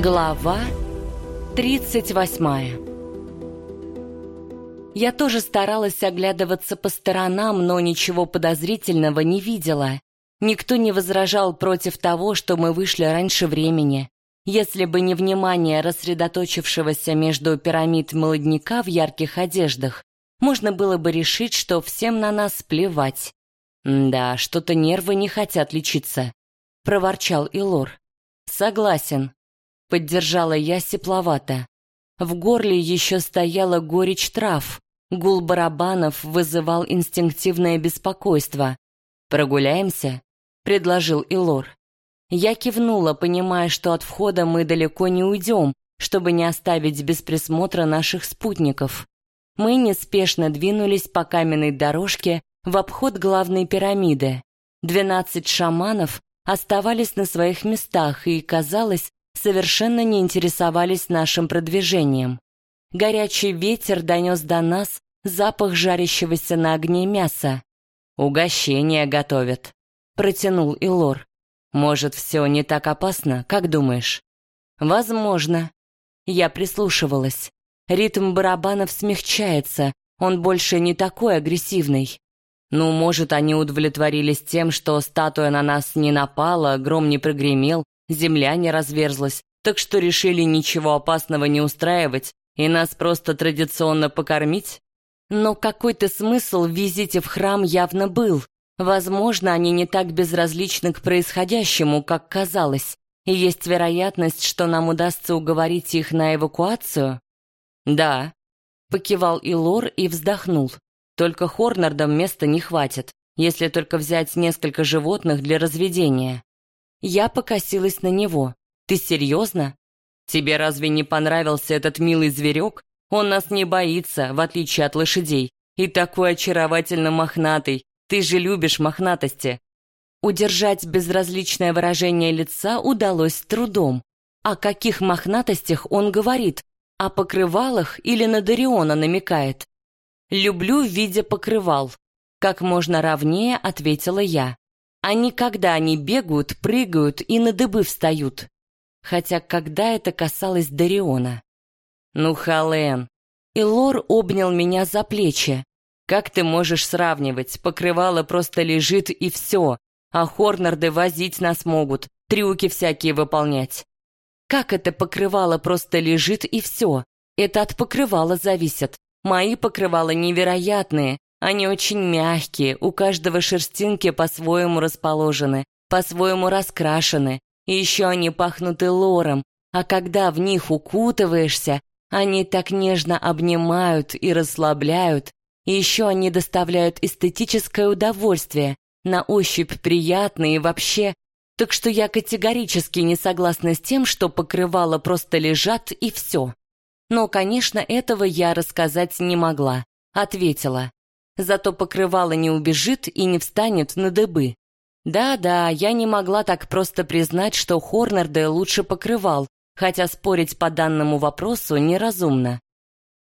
Глава 38 Я тоже старалась оглядываться по сторонам, но ничего подозрительного не видела. Никто не возражал против того, что мы вышли раньше времени. Если бы не внимание рассредоточившегося между пирамид молодняка в ярких одеждах, можно было бы решить, что всем на нас плевать. «Да, что-то нервы не хотят лечиться», — проворчал Илор. «Согласен», Поддержала я сепловато. В горле еще стояла горечь трав. Гул барабанов вызывал инстинктивное беспокойство. «Прогуляемся?» — предложил Илор. Я кивнула, понимая, что от входа мы далеко не уйдем, чтобы не оставить без присмотра наших спутников. Мы неспешно двинулись по каменной дорожке в обход главной пирамиды. Двенадцать шаманов оставались на своих местах, и, казалось, совершенно не интересовались нашим продвижением. Горячий ветер донес до нас запах жарящегося на огне мяса. «Угощение готовят», — протянул Илор. «Может, все не так опасно, как думаешь?» «Возможно». Я прислушивалась. Ритм барабанов смягчается, он больше не такой агрессивный. Ну, может, они удовлетворились тем, что статуя на нас не напала, гром не прогремел, земля не разверзлась, так что решили ничего опасного не устраивать и нас просто традиционно покормить? Но какой-то смысл в визите в храм явно был. Возможно, они не так безразличны к происходящему, как казалось, и есть вероятность, что нам удастся уговорить их на эвакуацию? Да, покивал Илор и вздохнул. Только Хорнардам места не хватит, если только взять несколько животных для разведения. Я покосилась на него. «Ты серьезно? Тебе разве не понравился этот милый зверек? Он нас не боится, в отличие от лошадей. И такой очаровательно мохнатый. Ты же любишь мохнатости». Удержать безразличное выражение лица удалось с трудом. О каких мохнатостях он говорит? О покрывалах или на Дариона намекает? «Люблю в виде покрывал», — как можно ровнее ответила я. Они когда не бегают, прыгают и на дыбы встают. Хотя когда это касалось Дариона? Ну, Хален. И Лор обнял меня за плечи. Как ты можешь сравнивать? Покрывало просто лежит и все. А Хорнарды возить нас могут, трюки всякие выполнять. Как это покрывало просто лежит и все? Это от покрывала зависит. Мои покрывала невероятные, они очень мягкие, у каждого шерстинки по-своему расположены, по-своему раскрашены, и еще они пахнут и лором, а когда в них укутываешься, они так нежно обнимают и расслабляют, и еще они доставляют эстетическое удовольствие, на ощупь приятные и вообще. Так что я категорически не согласна с тем, что покрывала просто лежат и все. Но, конечно, этого я рассказать не могла. Ответила. Зато покрывало не убежит и не встанет на дыбы. Да-да, я не могла так просто признать, что Хорнерде лучше покрывал, хотя спорить по данному вопросу неразумно.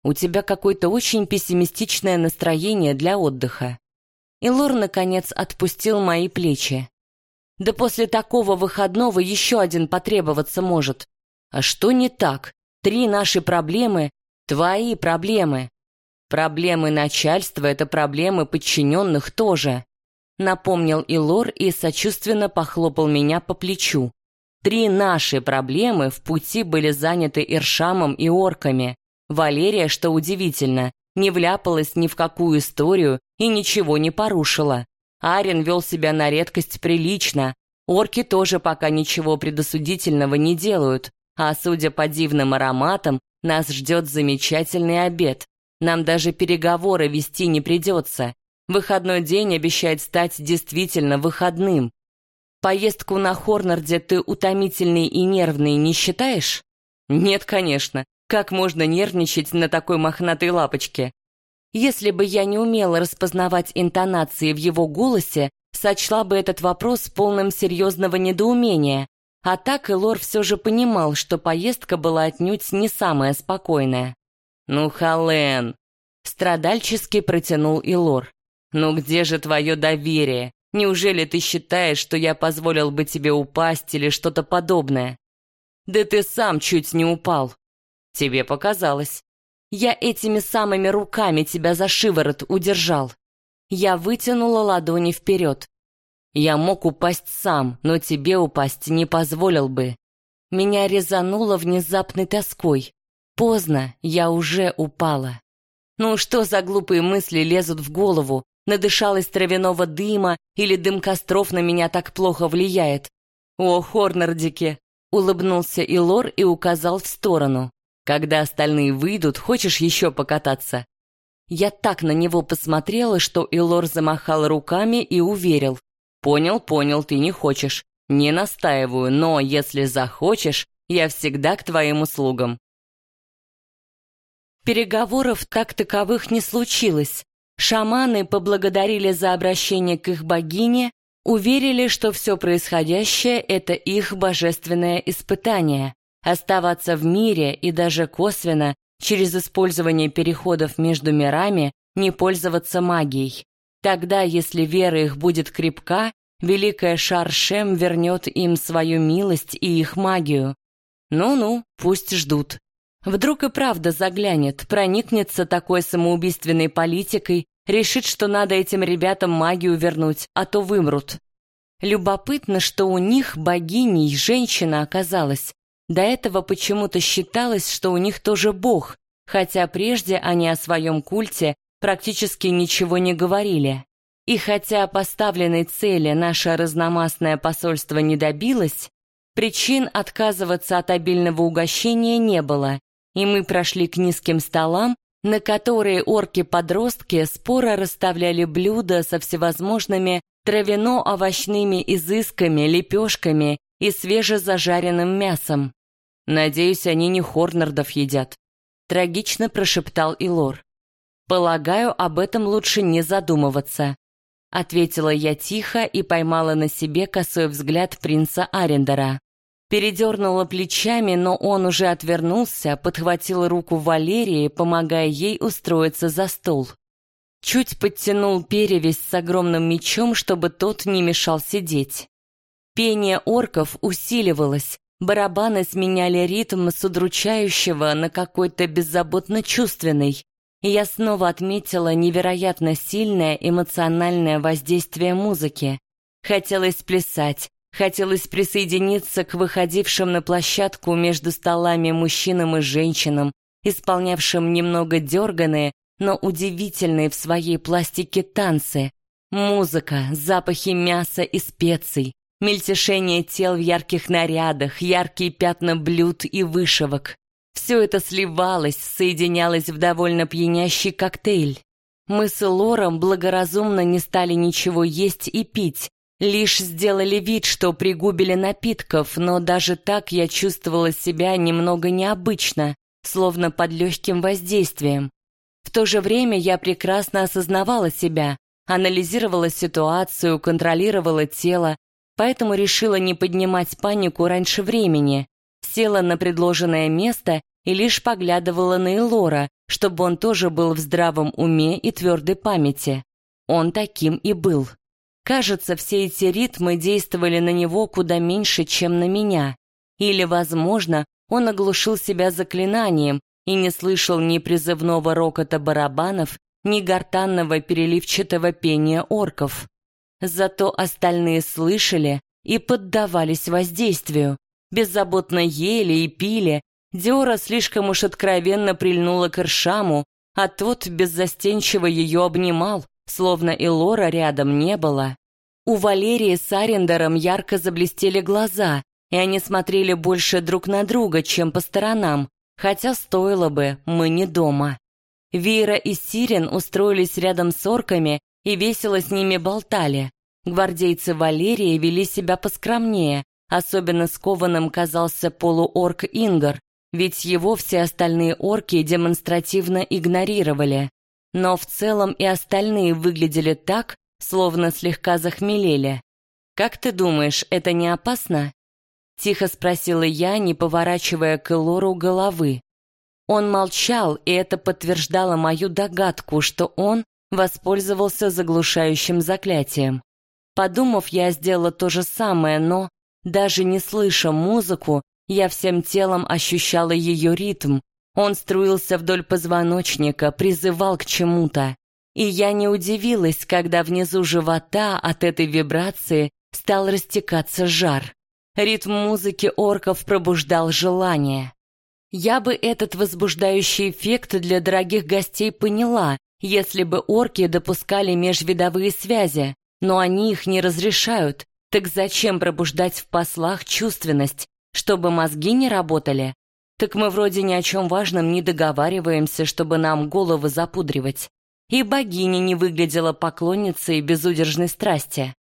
У тебя какое-то очень пессимистичное настроение для отдыха. И Лор, наконец, отпустил мои плечи. Да после такого выходного еще один потребоваться может. А что не так? Три наши проблемы — твои проблемы. Проблемы начальства — это проблемы подчиненных тоже. Напомнил Илор и сочувственно похлопал меня по плечу. Три наши проблемы в пути были заняты Иршамом и орками. Валерия, что удивительно, не вляпалась ни в какую историю и ничего не порушила. Арен вел себя на редкость прилично. Орки тоже пока ничего предосудительного не делают, а судя по дивным ароматам, нас ждет замечательный обед. Нам даже переговоры вести не придется. Выходной день обещает стать действительно выходным. Поездку на Хорнарде ты утомительный и нервный не считаешь? Нет, конечно. Как можно нервничать на такой мохнатой лапочке? Если бы я не умела распознавать интонации в его голосе, сочла бы этот вопрос полным серьезного недоумения. А так Элор все же понимал, что поездка была отнюдь не самая спокойная. «Ну, Хален!» — страдальчески протянул Илор. «Ну где же твое доверие? Неужели ты считаешь, что я позволил бы тебе упасть или что-то подобное?» Да ты сам чуть не упал. Тебе показалось. Я этими самыми руками тебя за шиворот удержал. Я вытянула ладони вперед. Я мог упасть сам, но тебе упасть не позволил бы. Меня резануло внезапной тоской. Поздно, я уже упала. Ну что за глупые мысли лезут в голову? Надышалась травяного дыма или дым костров на меня так плохо влияет? О, Хорнардике! Улыбнулся Илор и указал в сторону. Когда остальные выйдут, хочешь еще покататься? Я так на него посмотрела, что Илор замахал руками и уверил. Понял, понял, ты не хочешь. Не настаиваю, но если захочешь, я всегда к твоим услугам. Переговоров так таковых не случилось. Шаманы поблагодарили за обращение к их богине, уверили, что все происходящее — это их божественное испытание. Оставаться в мире и даже косвенно, через использование переходов между мирами, не пользоваться магией. Тогда, если вера их будет крепка, Великая Шаршем вернет им свою милость и их магию. Ну-ну, пусть ждут. Вдруг и правда заглянет, проникнется такой самоубийственной политикой, решит, что надо этим ребятам магию вернуть, а то вымрут. Любопытно, что у них богиней женщина оказалась. До этого почему-то считалось, что у них тоже бог, хотя прежде они о своем культе практически ничего не говорили. И хотя поставленной цели наше разномастное посольство не добилось, причин отказываться от обильного угощения не было, и мы прошли к низким столам, на которые орки-подростки споро расставляли блюда со всевозможными травяно-овощными изысками, лепешками и свежезажаренным мясом. «Надеюсь, они не хорнардов едят», — трагично прошептал Илор. «Полагаю, об этом лучше не задумываться», — ответила я тихо и поймала на себе косой взгляд принца Арендера. Передернула плечами, но он уже отвернулся, подхватил руку Валерии, помогая ей устроиться за стол. Чуть подтянул перевязь с огромным мечом, чтобы тот не мешал сидеть. Пение орков усиливалось, барабаны сменяли ритм с удручающего на какой-то беззаботно чувственный. И я снова отметила невероятно сильное эмоциональное воздействие музыки. Хотелось плясать, Хотелось присоединиться к выходившим на площадку между столами мужчинам и женщинам, исполнявшим немного дерганые, но удивительные в своей пластике танцы. Музыка, запахи мяса и специй, мельтешение тел в ярких нарядах, яркие пятна блюд и вышивок. Все это сливалось, соединялось в довольно пьянящий коктейль. Мы с Лором благоразумно не стали ничего есть и пить, Лишь сделали вид, что пригубили напитков, но даже так я чувствовала себя немного необычно, словно под легким воздействием. В то же время я прекрасно осознавала себя, анализировала ситуацию, контролировала тело, поэтому решила не поднимать панику раньше времени. Села на предложенное место и лишь поглядывала на Элора, чтобы он тоже был в здравом уме и твердой памяти. Он таким и был. Кажется, все эти ритмы действовали на него куда меньше, чем на меня. Или, возможно, он оглушил себя заклинанием и не слышал ни призывного рокота барабанов, ни гортанного переливчатого пения орков. Зато остальные слышали и поддавались воздействию, беззаботно ели и пили, Диора слишком уж откровенно прильнула к Иршаму, а тот беззастенчиво ее обнимал, словно и Лора рядом не было. У Валерии с Арендером ярко заблестели глаза, и они смотрели больше друг на друга, чем по сторонам, хотя стоило бы, мы не дома. Вера и Сирен устроились рядом с орками и весело с ними болтали. Гвардейцы Валерии вели себя поскромнее, особенно скованным казался полуорк Ингар, ведь его все остальные орки демонстративно игнорировали. Но в целом и остальные выглядели так, словно слегка захмелели. «Как ты думаешь, это не опасно?» Тихо спросила я, не поворачивая к Элору головы. Он молчал, и это подтверждало мою догадку, что он воспользовался заглушающим заклятием. Подумав, я сделала то же самое, но, даже не слыша музыку, Я всем телом ощущала ее ритм. Он струился вдоль позвоночника, призывал к чему-то. И я не удивилась, когда внизу живота от этой вибрации стал растекаться жар. Ритм музыки орков пробуждал желание. Я бы этот возбуждающий эффект для дорогих гостей поняла, если бы орки допускали межвидовые связи, но они их не разрешают. Так зачем пробуждать в послах чувственность, чтобы мозги не работали? Так мы вроде ни о чем важном не договариваемся, чтобы нам головы запудривать. И богиня не выглядела поклонницей безудержной страсти.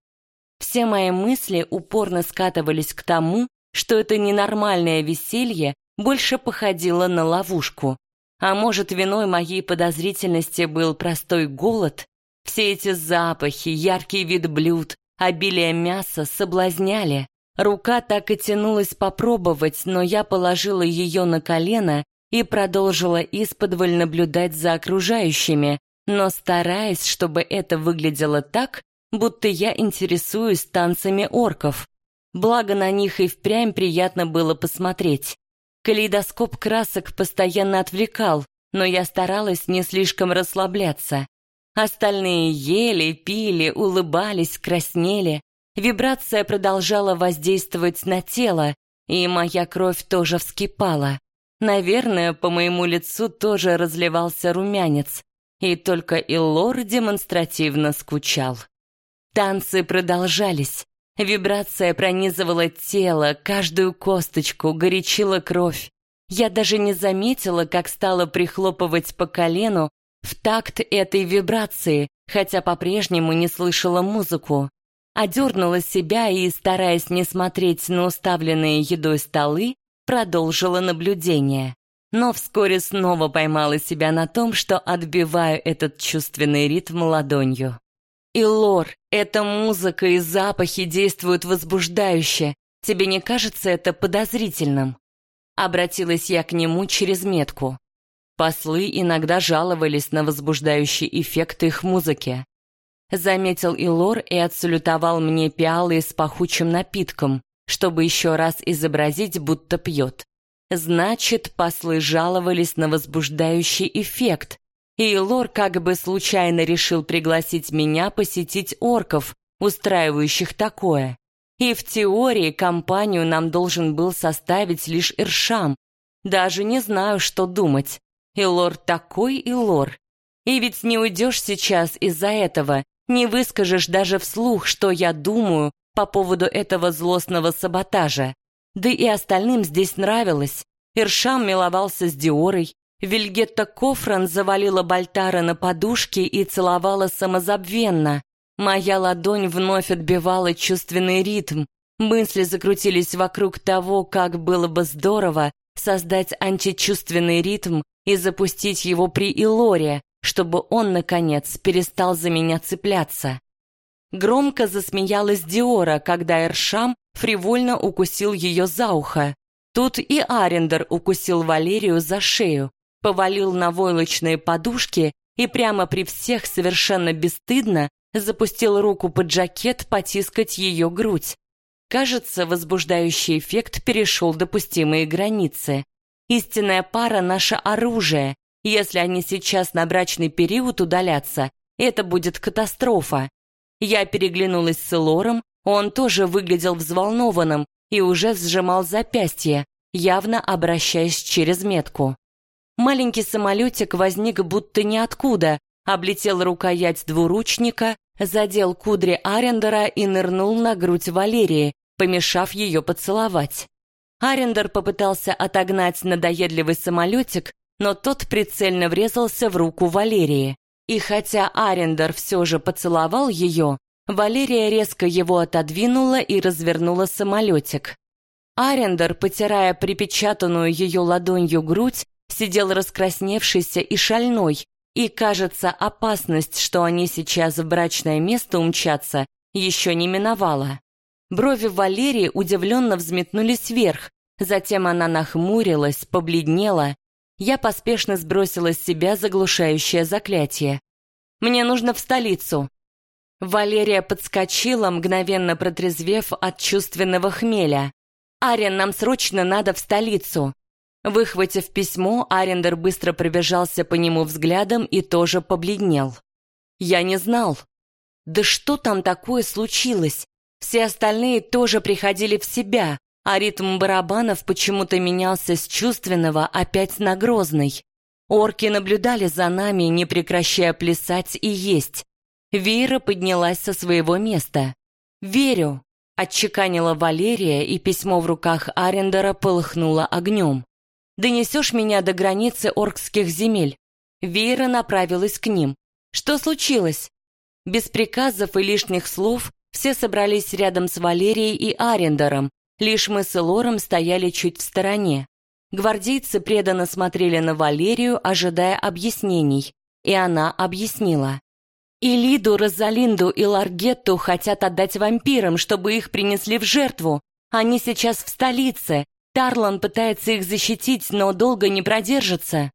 Все мои мысли упорно скатывались к тому, что это ненормальное веселье больше походило на ловушку. А может, виной моей подозрительности был простой голод? Все эти запахи, яркий вид блюд, обилие мяса соблазняли. Рука так и тянулась попробовать, но я положила ее на колено и продолжила исподволь наблюдать за окружающими, но стараясь, чтобы это выглядело так, будто я интересуюсь танцами орков. Благо на них и впрямь приятно было посмотреть. Калейдоскоп красок постоянно отвлекал, но я старалась не слишком расслабляться. Остальные ели, пили, улыбались, краснели. Вибрация продолжала воздействовать на тело, и моя кровь тоже вскипала. Наверное, по моему лицу тоже разливался румянец, и только Илор демонстративно скучал. Танцы продолжались. Вибрация пронизывала тело, каждую косточку, горячила кровь. Я даже не заметила, как стала прихлопывать по колену в такт этой вибрации, хотя по-прежнему не слышала музыку. Одернула себя и, стараясь не смотреть на уставленные едой столы, продолжила наблюдение. Но вскоре снова поймала себя на том, что отбиваю этот чувственный ритм ладонью. И Лор, эта музыка и запахи действуют возбуждающе. Тебе не кажется это подозрительным? Обратилась я к нему через метку. Послы иногда жаловались на возбуждающий эффект их музыки. Заметил Илор и отсалютовал мне пиалы с пахучим напитком, чтобы еще раз изобразить, будто пьет. Значит, послы жаловались на возбуждающий эффект, и Лор как бы случайно решил пригласить меня посетить орков, устраивающих такое. И в теории компанию нам должен был составить лишь Иршам. Даже не знаю, что думать. И Лор такой и Лор. И ведь не уйдешь сейчас из-за этого, не выскажешь даже вслух, что я думаю по поводу этого злостного саботажа. Да и остальным здесь нравилось. Иршам миловался с Диорой, Вильгетта Кофран завалила Бальтара на подушке и целовала самозабвенно. Моя ладонь вновь отбивала чувственный ритм. Мысли закрутились вокруг того, как было бы здорово создать античувственный ритм и запустить его при Илоре, чтобы он, наконец, перестал за меня цепляться. Громко засмеялась Диора, когда Эршам фривольно укусил ее за ухо. Тут и Арендер укусил Валерию за шею, повалил на войлочные подушки и прямо при всех совершенно бесстыдно запустил руку под жакет потискать ее грудь. Кажется, возбуждающий эффект перешел допустимые границы. Истинная пара — наше оружие. Если они сейчас на брачный период удалятся, это будет катастрофа. Я переглянулась с Лором, он тоже выглядел взволнованным и уже сжимал запястье, явно обращаясь через метку. Маленький самолетик возник будто ниоткуда, облетел рукоять двуручника, задел кудри Арендера и нырнул на грудь Валерии, помешав ее поцеловать. Арендер попытался отогнать надоедливый самолетик, но тот прицельно врезался в руку Валерии. И хотя Арендер все же поцеловал ее, Валерия резко его отодвинула и развернула самолетик. Арендер, потирая припечатанную ее ладонью грудь, сидел раскрасневшийся и шальной, и, кажется, опасность, что они сейчас в брачное место умчатся, еще не миновала. Брови Валерии удивленно взметнулись вверх, затем она нахмурилась, побледнела. Я поспешно сбросила с себя заглушающее заклятие. «Мне нужно в столицу». Валерия подскочила, мгновенно протрезвев от чувственного хмеля. «Арен, нам срочно надо в столицу!» Выхватив письмо, Арендер быстро пробежался по нему взглядом и тоже побледнел. «Я не знал». «Да что там такое случилось? Все остальные тоже приходили в себя, а ритм барабанов почему-то менялся с чувственного опять на грозный. Орки наблюдали за нами, не прекращая плясать и есть. Вера поднялась со своего места. «Верю», — отчеканила Валерия, и письмо в руках Арендера полыхнуло огнем. «Донесешь меня до границы оркских земель?» Вера направилась к ним. «Что случилось?» Без приказов и лишних слов все собрались рядом с Валерией и Арендером, лишь мы с Элором стояли чуть в стороне. Гвардейцы преданно смотрели на Валерию, ожидая объяснений, и она объяснила. И Лиду, Розалинду и Ларгетту хотят отдать вампирам, чтобы их принесли в жертву. Они сейчас в столице. Тарлан пытается их защитить, но долго не продержится.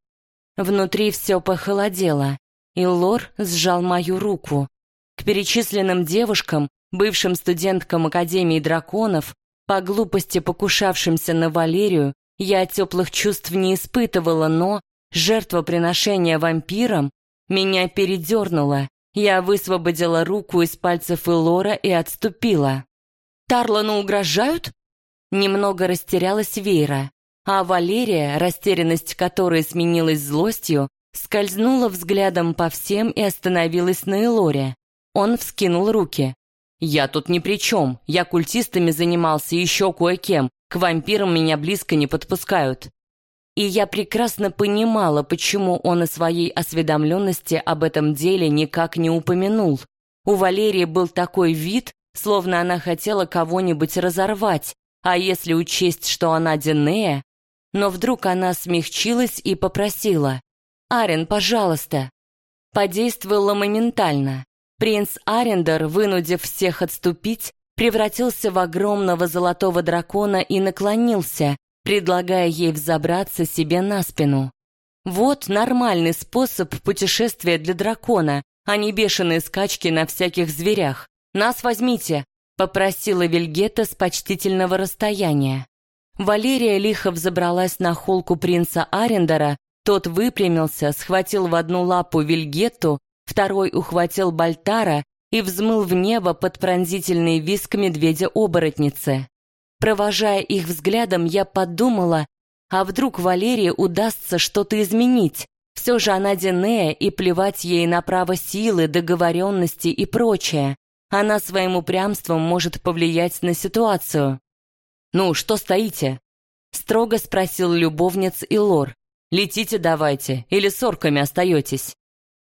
Внутри все похолодело, и Лор сжал мою руку. К перечисленным девушкам, бывшим студенткам Академии драконов, по глупости покушавшимся на Валерию, я теплых чувств не испытывала, но жертвоприношение вампирам меня передернуло, я высвободила руку из пальцев Элора и отступила. «Тарлану угрожают?» Немного растерялась Вейра, а Валерия, растерянность которой сменилась злостью, скользнула взглядом по всем и остановилась на Элоре. Он вскинул руки. «Я тут ни при чем. Я культистами занимался еще кое-кем. К вампирам меня близко не подпускают и я прекрасно понимала, почему он о своей осведомленности об этом деле никак не упомянул. У Валерии был такой вид, словно она хотела кого-нибудь разорвать, а если учесть, что она Динея... Но вдруг она смягчилась и попросила. «Арен, пожалуйста». Подействовала моментально. Принц Арендер, вынудив всех отступить, превратился в огромного золотого дракона и наклонился, предлагая ей взобраться себе на спину. Вот нормальный способ путешествия для дракона, а не бешеные скачки на всяких зверях. «Нас возьмите», — попросила Вильгета с почтительного расстояния. Валерия лихо взобралась на холку принца Арендера, тот выпрямился, схватил в одну лапу Вильгетту, второй ухватил Бальтара и взмыл в небо под пронзительный виск медведя-оборотницы. Провожая их взглядом, я подумала, а вдруг Валерии удастся что-то изменить? Все же она Динея, и плевать ей на право силы, договоренности и прочее. Она своим упрямством может повлиять на ситуацию. «Ну, что стоите?» Строго спросил любовниц и Лор. «Летите давайте, или с орками остаетесь?»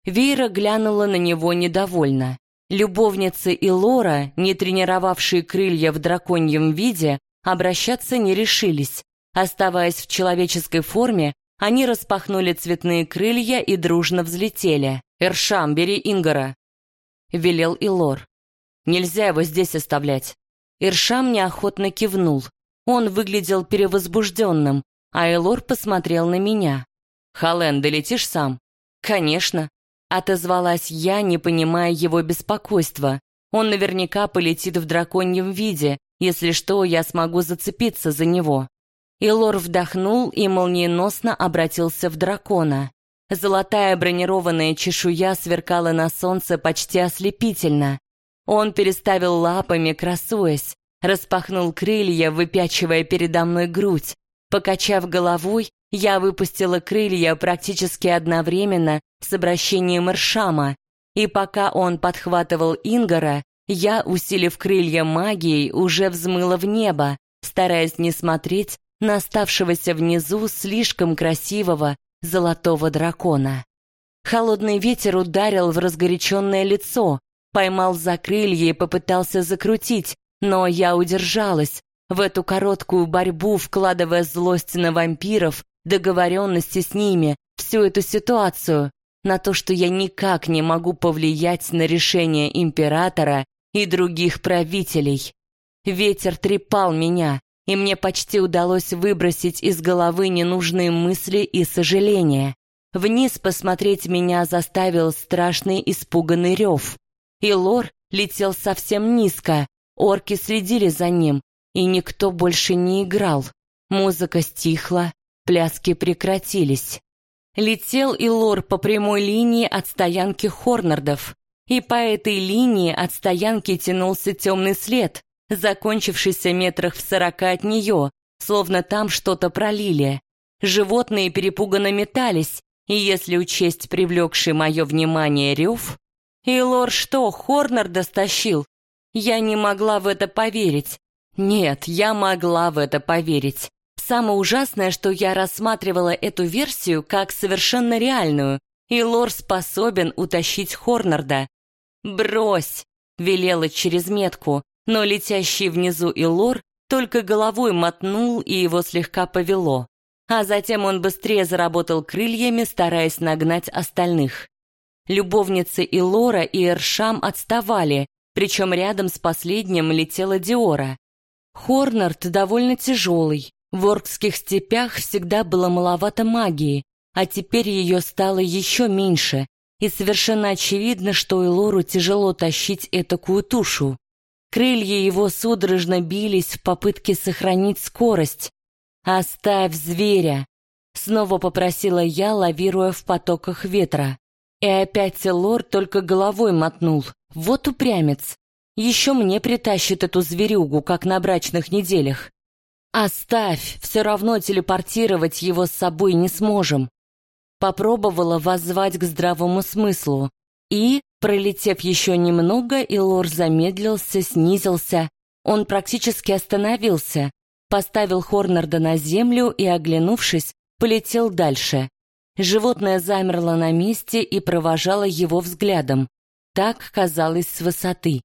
Вейра глянула на него недовольно. Любовницы и Лора, не тренировавшие крылья в драконьем виде, обращаться не решились. Оставаясь в человеческой форме, они распахнули цветные крылья и дружно взлетели. «Эршам, бери Ингора!» — велел Илор. «Нельзя его здесь оставлять». Иршам неохотно кивнул. Он выглядел перевозбужденным, а Элор посмотрел на меня. «Хален, долетишь сам?» «Конечно», Отозвалась я, не понимая его беспокойства. Он наверняка полетит в драконьем виде. Если что, я смогу зацепиться за него. Илор вдохнул и молниеносно обратился в дракона. Золотая бронированная чешуя сверкала на солнце почти ослепительно. Он переставил лапами, красуясь, распахнул крылья, выпячивая передо мной грудь. Покачав головой, я выпустила крылья практически одновременно с обращением Эршама, и пока он подхватывал Ингара, я, усилив крылья магией, уже взмыла в небо, стараясь не смотреть на оставшегося внизу слишком красивого золотого дракона. Холодный ветер ударил в разгоряченное лицо, поймал за крылья и попытался закрутить, но я удержалась, в эту короткую борьбу вкладывая злость на вампиров, договоренности с ними, всю эту ситуацию, на то, что я никак не могу повлиять на решение императора и других правителей. Ветер трепал меня, и мне почти удалось выбросить из головы ненужные мысли и сожаления. Вниз посмотреть меня заставил страшный испуганный рев. И Лор летел совсем низко, орки следили за ним, и никто больше не играл. Музыка стихла, пляски прекратились. Летел и лор по прямой линии от стоянки Хорнардов, и по этой линии от стоянки тянулся темный след, закончившийся метрах в сорока от нее, словно там что-то пролили. Животные перепуганно метались, и если учесть привлекший мое внимание рев... Илор что, Хорнарда стащил? Я не могла в это поверить. Нет, я могла в это поверить. Самое ужасное, что я рассматривала эту версию как совершенно реальную, и Лор способен утащить Хорнарда. «Брось!» — велела через метку, но летящий внизу Илор только головой мотнул и его слегка повело. А затем он быстрее заработал крыльями, стараясь нагнать остальных. Любовницы Илора и Эршам отставали, причем рядом с последним летела Диора. Хорнард довольно тяжелый. В оркских степях всегда было маловато магии, а теперь ее стало еще меньше, и совершенно очевидно, что Элору тяжело тащить этакую тушу. Крылья его судорожно бились в попытке сохранить скорость. «Оставь зверя!» — снова попросила я, лавируя в потоках ветра. И опять Элор только головой мотнул. Вот упрямец. Еще мне притащит эту зверюгу, как на брачных неделях. Оставь, все равно телепортировать его с собой не сможем. Попробовала воззвать к здравому смыслу. И, пролетев еще немного, Илор замедлился, снизился. Он практически остановился, поставил Хорнарда на землю и, оглянувшись, полетел дальше. Животное замерло на месте и провожало его взглядом. Так казалось с высоты.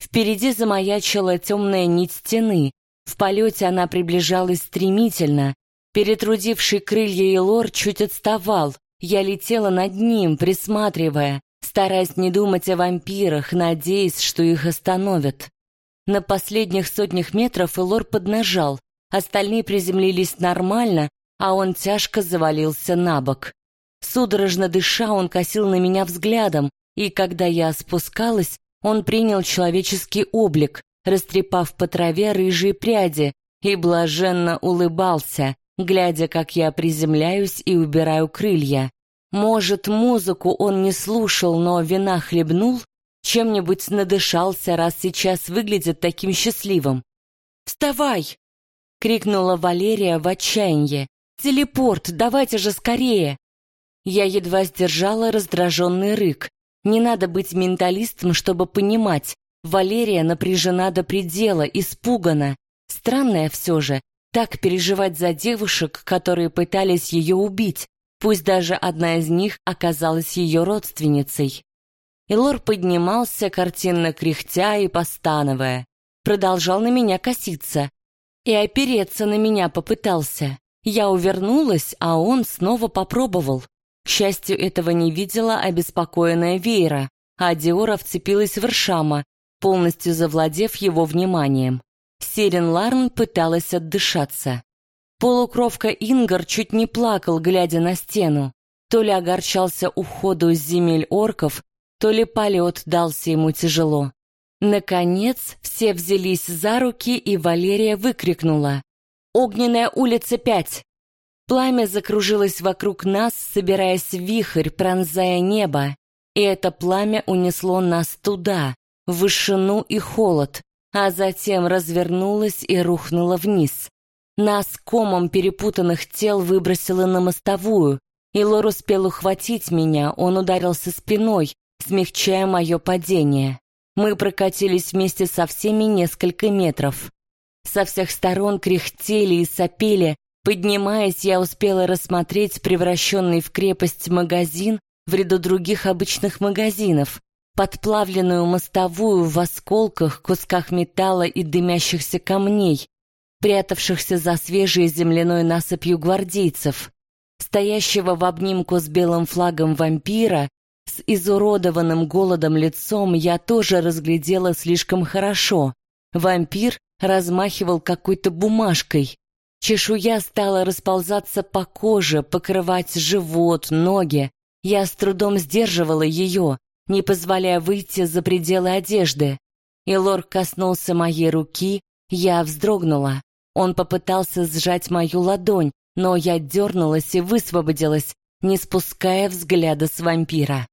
Впереди замаячила темная нить стены. В полете она приближалась стремительно. Перетрудивший крылья Илор чуть отставал. Я летела над ним, присматривая стараясь не думать о вампирах, надеясь, что их остановят. На последних сотнях метров Элор поднажал, остальные приземлились нормально, а он тяжко завалился на бок. Судорожно дыша, он косил на меня взглядом, и когда я спускалась, он принял человеческий облик, растрепав по траве рыжие пряди, и блаженно улыбался, глядя, как я приземляюсь и убираю крылья. Может, музыку он не слушал, но вина хлебнул? Чем-нибудь надышался, раз сейчас выглядит таким счастливым. «Вставай!» — крикнула Валерия в отчаянии. «Телепорт, давайте же скорее!» Я едва сдержала раздраженный рык. Не надо быть менталистом, чтобы понимать. Валерия напряжена до предела, испугана. Странная все же, так переживать за девушек, которые пытались ее убить пусть даже одна из них оказалась ее родственницей. Илор поднимался, картинно кряхтя и постановая. Продолжал на меня коситься. И опереться на меня попытался. Я увернулась, а он снова попробовал. К счастью, этого не видела обеспокоенная Вейра, а Диора вцепилась в Ршама, полностью завладев его вниманием. Сирен Ларн пыталась отдышаться. Полукровка Ингар чуть не плакал, глядя на стену. То ли огорчался уходу из земель орков, то ли полет дался ему тяжело. Наконец, все взялись за руки, и Валерия выкрикнула. «Огненная улица 5!» Пламя закружилось вокруг нас, собираясь в вихрь, пронзая небо. И это пламя унесло нас туда, вышину и холод, а затем развернулось и рухнуло вниз. Нас комом перепутанных тел выбросило на мостовую, и Лор успел ухватить меня, он ударился спиной, смягчая мое падение. Мы прокатились вместе со всеми несколько метров. Со всех сторон кряхтели и сопели, поднимаясь, я успела рассмотреть превращенный в крепость магазин в ряду других обычных магазинов, подплавленную мостовую в осколках, кусках металла и дымящихся камней, прятавшихся за свежей земляной насыпью гвардейцев, стоящего в обнимку с белым флагом вампира, с изуродованным голодом лицом я тоже разглядела слишком хорошо. Вампир размахивал какой-то бумажкой. Чешуя стала расползаться по коже, покрывать живот, ноги. Я с трудом сдерживала ее, не позволяя выйти за пределы одежды. И лор коснулся моей руки, Я вздрогнула. Он попытался сжать мою ладонь, но я дернулась и высвободилась, не спуская взгляда с вампира.